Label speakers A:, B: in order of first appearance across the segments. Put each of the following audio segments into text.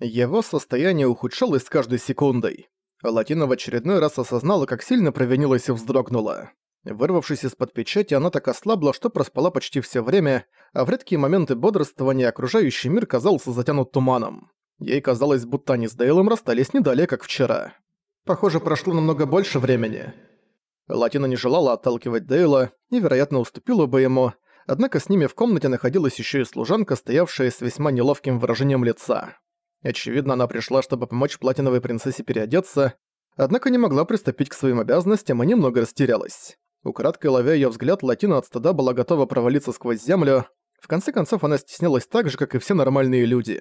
A: Его состояние ухудшалось с каждой секундой. Латина в очередной раз осознала, как сильно провинилась и вздрогнула. Вырвавшись из-под печати, она так ослабла, что проспала почти все время, а в редкие моменты бодрствования окружающий мир казался затянут туманом. Ей казалось, будто они с Дейлом расстались не далее, как вчера. Похоже, прошло намного больше времени. Латина не желала отталкивать Дейла и, вероятно, уступила бы ему, однако с ними в комнате находилась еще и служанка, стоявшая с весьма неловким выражением лица. Очевидно, она пришла, чтобы помочь платиновой принцессе переодеться, однако не могла приступить к своим обязанностям и немного растерялась. Украдкой ловя её взгляд, Латина от стыда была готова провалиться сквозь землю. В конце концов, она стеснялась так же, как и все нормальные люди.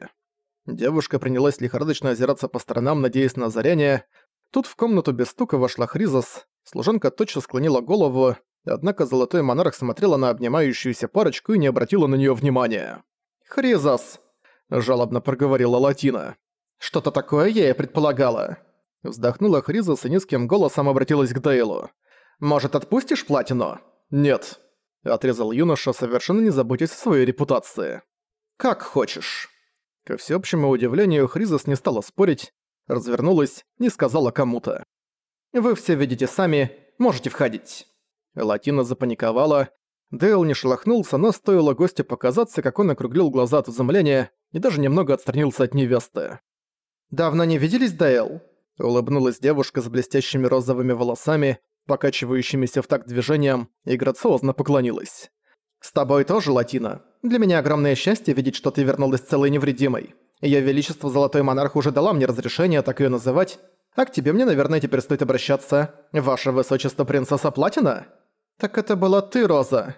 A: Девушка принялась лихорадочно озираться по сторонам, надеясь на озарение. Тут в комнату без стука вошла Хризос. Служанка тотчас склонила голову, однако Золотой Монарх смотрела на обнимающуюся парочку и не обратила на неё внимания. «Хризос!» – жалобно проговорила Латина. «Что-то такое я и предполагала». Вздохнула Хризос и низким голосом обратилась к Дейлу. Может, отпустишь платину?» «Нет», — отрезал юноша, совершенно не заботясь о своей репутации. «Как хочешь». Ко всеобщему удивлению, Хризос не стала спорить, развернулась, не сказала кому-то. «Вы все видите сами, можете входить». Латина запаниковала. Дейл не шелохнулся, но стоило гостю показаться, как он округлил глаза от изумления и даже немного отстранился от невесты. «Давно не виделись, Дейл?» Улыбнулась девушка с блестящими розовыми волосами, покачивающимися в такт движением, и грациозно поклонилась. «С тобой тоже, Латина. Для меня огромное счастье видеть, что ты вернулась целой и невредимой. Её Величество Золотой Монарх уже дала мне разрешение так её называть, а к тебе мне, наверное, теперь стоит обращаться. Ваше Высочество Принцесса Платина?» «Так это была ты, Роза!»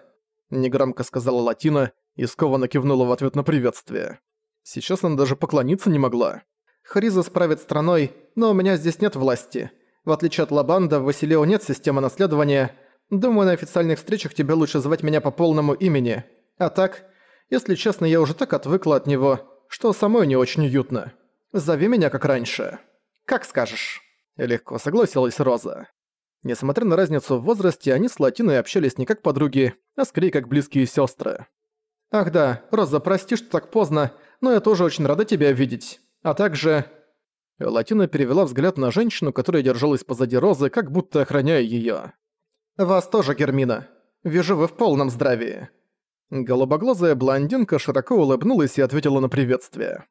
A: Негромко сказала Латина и скованно кивнула в ответ на приветствие. Сейчас она даже поклониться не могла. «Хриза справит страной, но у меня здесь нет власти. В отличие от Лабанда, в Василео нет системы наследования. Думаю, на официальных встречах тебе лучше звать меня по полному имени. А так, если честно, я уже так отвыкла от него, что самой не очень уютно. Зови меня как раньше. Как скажешь. Легко согласилась Роза. Несмотря на разницу в возрасте, они с Латиной общались не как подруги, а скорее как близкие сестры. «Ах да, Роза, прости, что так поздно, но я тоже очень рада тебя видеть. А также...» Латина перевела взгляд на женщину, которая держалась позади Розы, как будто охраняя её. «Вас тоже, Гермина. Вижу, вы в полном здравии». Голубоглазая блондинка широко улыбнулась и ответила на приветствие.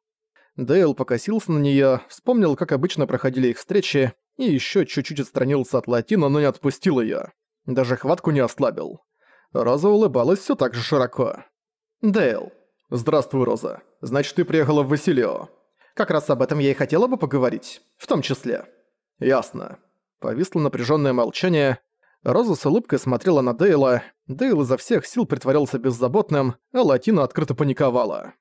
A: Дейл покосился на неё, вспомнил, как обычно проходили их встречи, и ещё чуть-чуть отстранился от Латина, но не отпустил её. Даже хватку не ослабил. Роза улыбалась всё так же широко. «Дейл». «Здравствуй, Роза. Значит, ты приехала в Василио». Как раз об этом я и хотела бы поговорить. В том числе. Ясно. Повисло напряженное молчание. Роза с улыбкой смотрела на Дейла. Дейл изо всех сил притворялся беззаботным, а Латина открыто паниковала.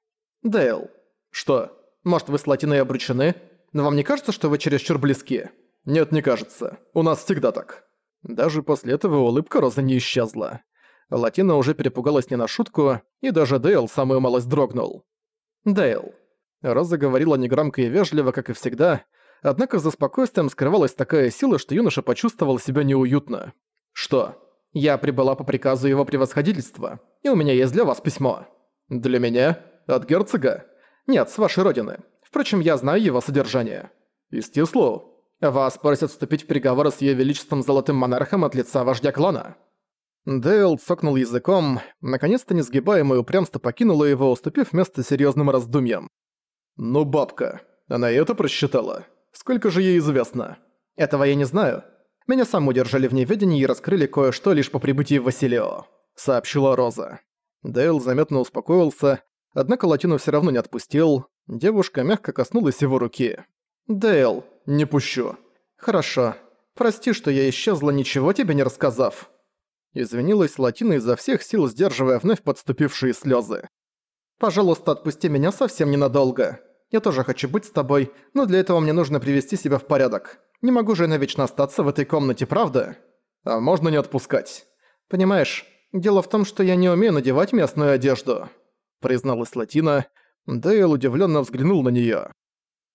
A: «Дейл». «Что? Может, вы с Латиной обручены? Но вам не кажется, что вы чересчур близки?» «Нет, не кажется. У нас всегда так». Даже после этого улыбка Розы не исчезла. Латина уже перепугалась не на шутку, и даже Дейл самую малость дрогнул. «Дейл, Роза говорила негромко и вежливо, как и всегда, однако за спокойствием скрывалась такая сила, что юноша почувствовал себя неуютно. «Что? Я прибыла по приказу его превосходительства, и у меня есть для вас письмо». «Для меня? От герцога?» «Нет, с вашей родины. Впрочем, я знаю его содержание». «Из Тислоу?» «Вас просят вступить в переговоры с Её Величеством Золотым Монархом от лица вождя клана». Дейл цокнул языком, наконец-то несгибаемое упрямство покинуло его, уступив место серьёзным раздумьям. «Ну, бабка, она и это просчитала. Сколько же ей известно?» «Этого я не знаю. Меня сам удержали в неведении и раскрыли кое-что лишь по прибытии в Василио», — сообщила Роза. Дейл заметно успокоился, однако Латину все равно не отпустил. Девушка мягко коснулась его руки. «Дейл, не пущу». «Хорошо. Прости, что я исчезла, ничего тебе не рассказав». Извинилась Латина изо всех сил, сдерживая вновь подступившие слезы. «Пожалуйста, отпусти меня совсем ненадолго. Я тоже хочу быть с тобой, но для этого мне нужно привести себя в порядок. Не могу же я навечно остаться в этой комнате, правда? А можно не отпускать. Понимаешь, дело в том, что я не умею надевать местную одежду», призналась Латина. Дейл удивленно взглянул на нее.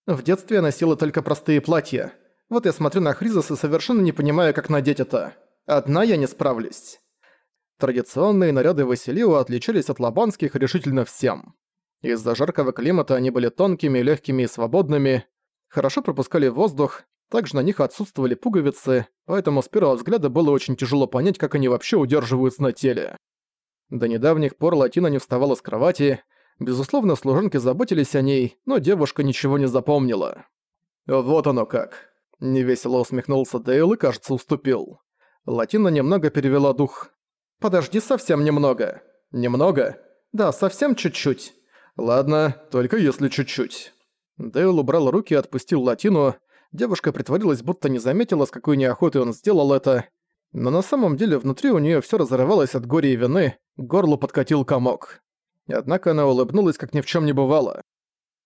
A: «В детстве я носила только простые платья. Вот я смотрю на Хризос и совершенно не понимаю, как надеть это. Одна я не справлюсь». Традиционные наряды Василио отличались от лабанских решительно всем. Из-за жаркого климата они были тонкими, легкими и свободными, хорошо пропускали воздух, также на них отсутствовали пуговицы, поэтому с первого взгляда было очень тяжело понять, как они вообще удерживаются на теле. До недавних пор Латина не вставала с кровати, безусловно, служанки заботились о ней, но девушка ничего не запомнила. «Вот оно как!» – невесело усмехнулся Дейл и, кажется, уступил. Латина немного перевела дух. «Подожди совсем немного». «Немного?» «Да, совсем чуть-чуть». «Ладно, только если чуть-чуть». Дейл убрал руки и отпустил Латину. Девушка притворилась, будто не заметила, с какой неохотой он сделал это. Но на самом деле внутри у нее все разорвалось от горя и вины, к горлу подкатил комок. Однако она улыбнулась, как ни в чем не бывало.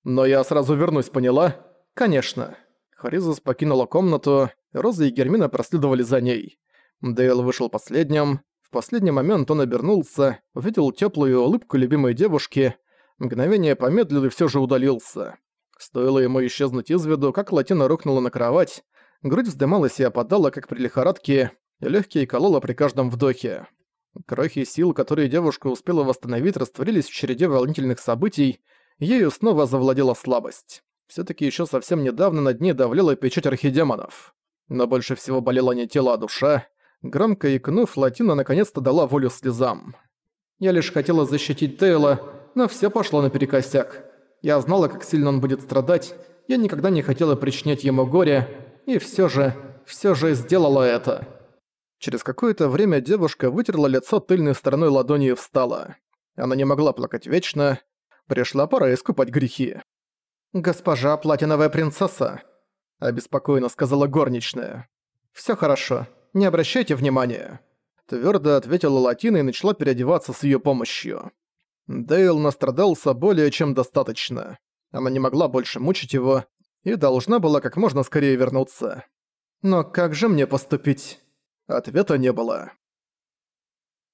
A: «Но я сразу вернусь, поняла?» «Конечно». Харизус покинула комнату, Роза и Гермина проследовали за ней. Дейл вышел последним. В последний момент он обернулся, увидел теплую улыбку любимой девушки, мгновение помедлил и все же удалился. Стоило ему исчезнуть из виду, как Латина рухнула на кровать, грудь вздымалась и опадала, как при лихорадке, и легкие колола при каждом вдохе. Крохи сил, которые девушка успела восстановить, растворились в череде волнительных событий, ею снова завладела слабость. все таки еще совсем недавно над ней давлела печать архидемонов. Но больше всего болело не тело, а душа. Громко икнув, Латина наконец-то дала волю слезам. «Я лишь хотела защитить Тейла, но все пошло наперекосяк. Я знала, как сильно он будет страдать, я никогда не хотела причинять ему горе, и все же, все же сделала это». Через какое-то время девушка вытерла лицо тыльной стороной ладони и встала. Она не могла плакать вечно. Пришла пора искупать грехи. «Госпожа платиновая принцесса», — обеспокоенно сказала горничная. «Всё хорошо, не обращайте внимания». Твёрдо ответила Латина и начала переодеваться с её помощью. Дейл настрадался более чем достаточно. Она не могла больше мучить его и должна была как можно скорее вернуться. «Но как же мне поступить?» Ответа не было.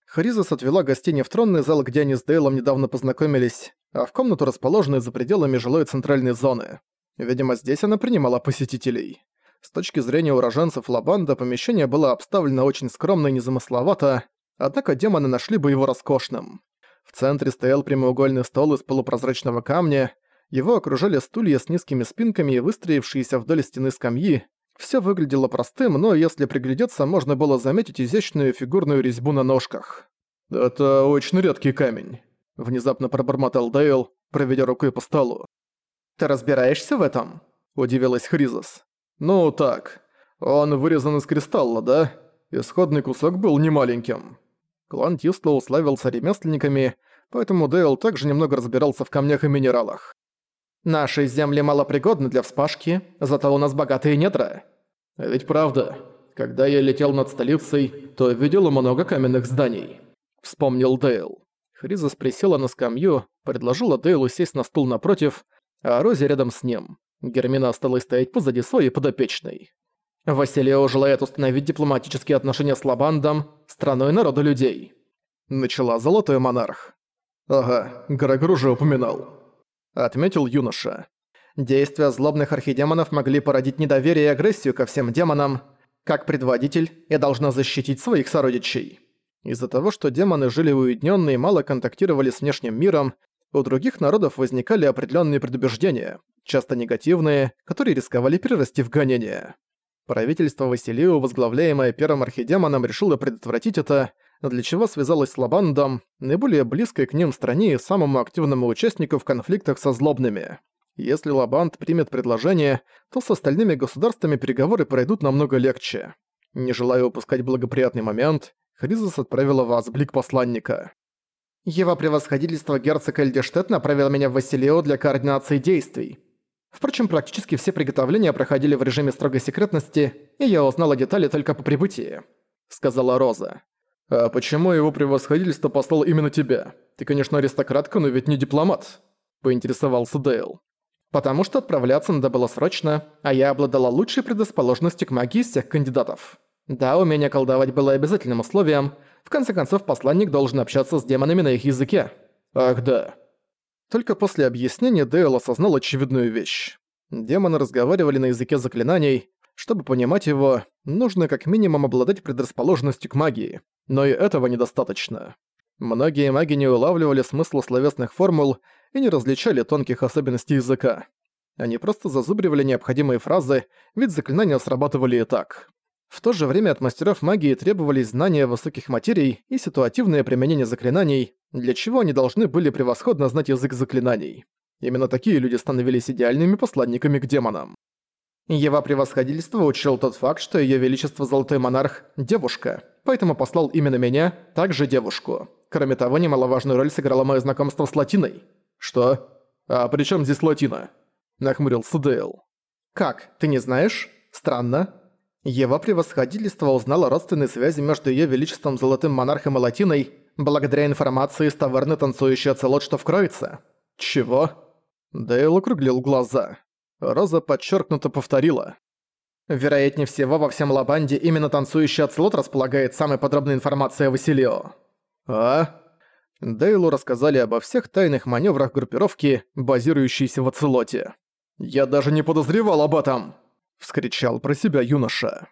A: Харизас отвела гостей не в тронный зал, где они с Дейлом недавно познакомились, а в комнату, расположенную за пределами жилой центральной зоны. Видимо, здесь она принимала посетителей. С точки зрения уроженцев Лабанда, помещение было обставлено очень скромно и незамысловато, однако демоны нашли бы его роскошным. В центре стоял прямоугольный стол из полупрозрачного камня, его окружали стулья с низкими спинками и выстроившиеся вдоль стены скамьи. Все выглядело простым, но если приглядеться, можно было заметить изящную фигурную резьбу на ножках. «Это очень редкий камень», — внезапно пробормотал Дейл, проведя рукой по столу. «Ты разбираешься в этом?» — удивилась Хризос. «Ну так. Он вырезан из кристалла, да? Исходный кусок был немаленьким». Клан Тислоу славился ремесленниками, поэтому Дейл также немного разбирался в камнях и минералах. «Наши земли малопригодны для вспашки, зато у нас богатые недра». А «Ведь правда, когда я летел над столицей, то видел много каменных зданий», — вспомнил Дейл. Хризис присела на скамью, предложила Дейлу сесть на стул напротив, а Рози рядом с ним. Гермина осталась стоять позади своей подопечной. Василио желает установить дипломатические отношения с Лабандом, страной народа людей. Начала Золотой Монарх. Ага, Грегор уже упоминал. Отметил юноша. Действия злобных архидемонов могли породить недоверие и агрессию ко всем демонам. Как предводитель, я должна защитить своих сородичей. Из-за того, что демоны жили уединенно и мало контактировали с внешним миром, у других народов возникали определенные предубеждения, часто негативные, которые рисковали перерасти в гонения. Правительство Василио, возглавляемое первым архидемоном, решило предотвратить это, для чего связалось с Лабандом, наиболее близкой к ним стране и самому активному участнику в конфликтах со злобными. Если Лабанд примет предложение, то с остальными государствами переговоры пройдут намного легче. Не желая упускать благоприятный момент, Хризис отправила вас блик посланника. «Его превосходительство герцог Эльдештет направил меня в Василио для координации действий. Впрочем, практически все приготовления проходили в режиме строгой секретности, и я узнала детали только по прибытии», — сказала Роза. «А почему его превосходительство послал именно тебя? Ты, конечно, аристократка, но ведь не дипломат», — поинтересовался Дейл. «Потому что отправляться надо было срочно, а я обладала лучшей предрасположенностью к магии из всех кандидатов. Да, умение колдовать было обязательным условием, в конце концов посланник должен общаться с демонами на их языке». «Ах да», только после объяснения Дейл осознал очевидную вещь. Демоны разговаривали на языке заклинаний. Чтобы понимать его, нужно как минимум обладать предрасположенностью к магии. Но и этого недостаточно. Многие маги не улавливали смысла словесных формул, и не различали тонких особенностей языка. Они просто зазубривали необходимые фразы, ведь заклинания срабатывали и так. В то же время от мастеров магии требовались знания высоких материй и ситуативное применение заклинаний, для чего они должны были превосходно знать язык заклинаний. Именно такие люди становились идеальными посланниками к демонам. Его превосходительство учил тот факт, что Её Величество Золотой Монарх – девушка, поэтому послал именно меня, также девушку. Кроме того, немаловажную роль сыграло моё знакомство с Латиной. «Что? А при чём здесь Латина?» – нахмурился Дейл. «Как, ты не знаешь? Странно. Его превосходительство узнало родственные связи между Её Величеством Золотым Монархом и Латиной благодаря информации из таверны «Танцующий оцелот», что в Кроице». «Чего?» Дейл округлил глаза. Роза подчеркнуто повторила. Вероятнее всего, во всем Лабанде именно танцующий оцелот располагает самой подробной информацией о Василио. А? Дейлу рассказали обо всех тайных маневрах группировки, базирующейся в оцелоте. «Я даже не подозревал об этом!» — вскричал про себя юноша.